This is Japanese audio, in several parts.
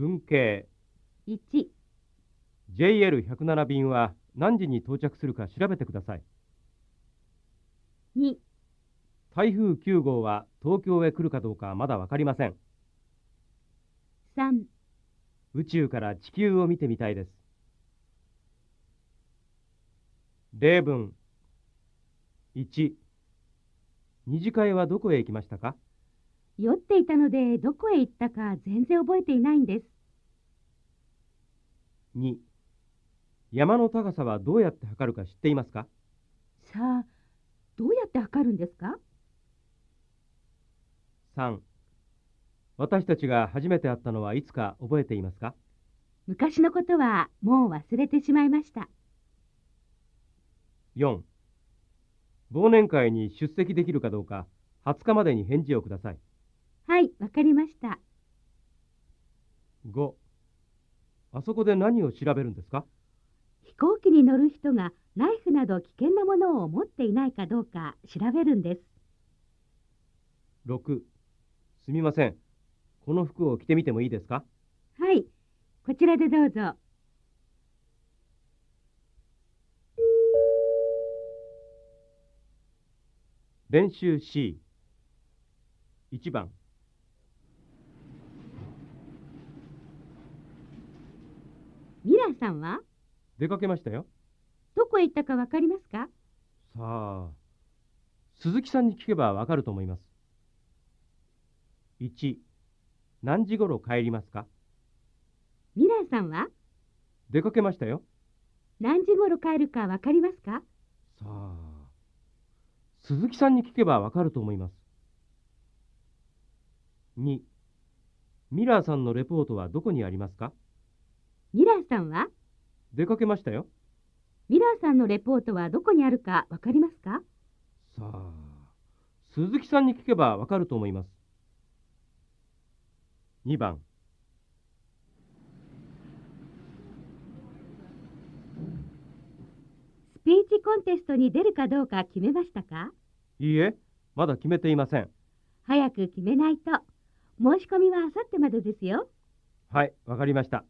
文系。1、JL107 便は何時に到着するか調べてください。2、台風9号は東京へ来るかどうかまだわかりません。3、宇宙から地球を見てみたいです。例文。1二次会はどこへ行きましたか？酔っていたのでどこへ行ったか全然覚えていないんです。2山の高さはどうやって測るか知っていますか？さあ、どうやって測るんですか？3私たちが初めて会ったのはいつか覚えていますか？昔のことはもう忘れてしまいました。4忘年会に出席できるかどうか20日までに返事をくださいはい、わかりました。5あそこで何を調べるんですか？飛行機に乗る人がナイフなど危険なものを持っていないかどうか調べるんです。6すみませんこの服を着てみてもいいですか？はい、こちらでどうぞ。練習 C1 番ミラーさんは？出かけましたよ。どこへ行ったかわかりますか？さあ鈴木さんに聞けばわかると思います。1何時頃帰りますか？ミラーさんは？出かけましたよ。何時頃帰るかわかりますか？さあ鈴木さんに聞けばわかると思います。2ミラーさんのレポートはどこにありますか？ミラーさんは？出かけましたよ。ミラーさんのレポートはどこにあるかわかりますか？さあ鈴木さんに聞けばわかると思います。2番。スピーチコンテストに出るかどうか決めましたか？いいえまだ決めていません。早く決めないと。申し込みはあさってまでですよ。はいわかりました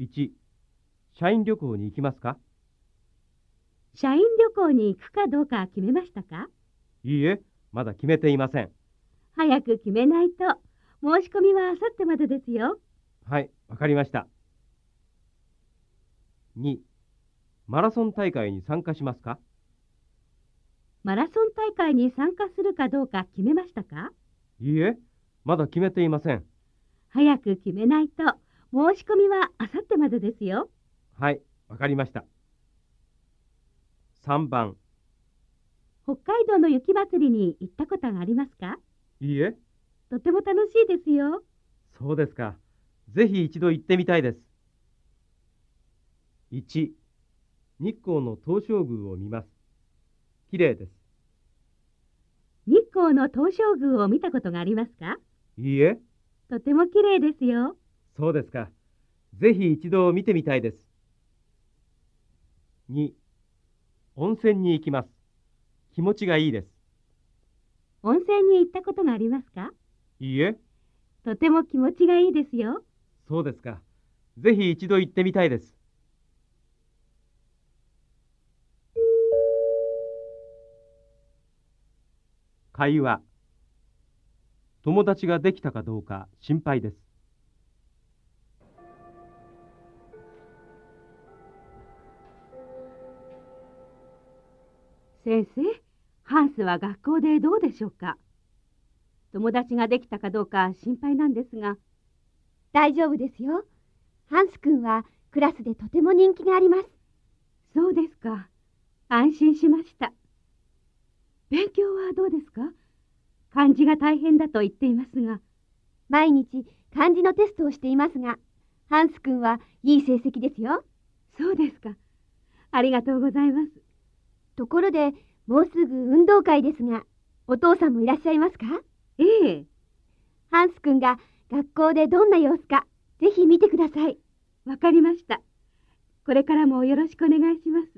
1社員旅行に行きますか？社員旅行に行くかどうか決めましたか？いいえまだ決めていません早く決めないと。申し込みはあさってまでですよ。はいわかりました2マラソン大会に参加しますか？マラソン大会に参加するかどうか決めましたか？いいえまだ決めていません早く決めないと。申し込みはあさってまでですよ。はいわかりました。3番。北海道の雪まつりに行ったことがありますか？いいえ。とても楽しいですよ。そうですか。ぜひ一度行ってみたいです。1日光の東照宮を見ます。綺麗です。日光の東照宮を見たことがありますか？いいえ。とても綺麗ですよ。そうですか。ぜひ一度見てみたいです。2温泉に行きます。気持ちがいいです。温泉に行ったことがありますか？いいえ。とても気持ちがいいですよ。そうですか。ぜひ一度行ってみたいです。会話。友達ができたかどうか心配です先生、ハンスは学校でどうでしょうか？友達ができたかどうか心配なんですが、大丈夫ですよ。ハンス君はクラスでとても人気があります。そうですか。安心しました。勉強はどうですか？漢字が大変だと言っていますが、毎日漢字のテストをしていますが、ハンス君はいい成績ですよ。そうですか。ありがとうございます。ところで、もうすぐ運動会ですが、お父さんもいらっしゃいますか？ええ、ハンス君が学校でどんな様子か、ぜひ見てください。わかりました。これからもよろしくお願いします。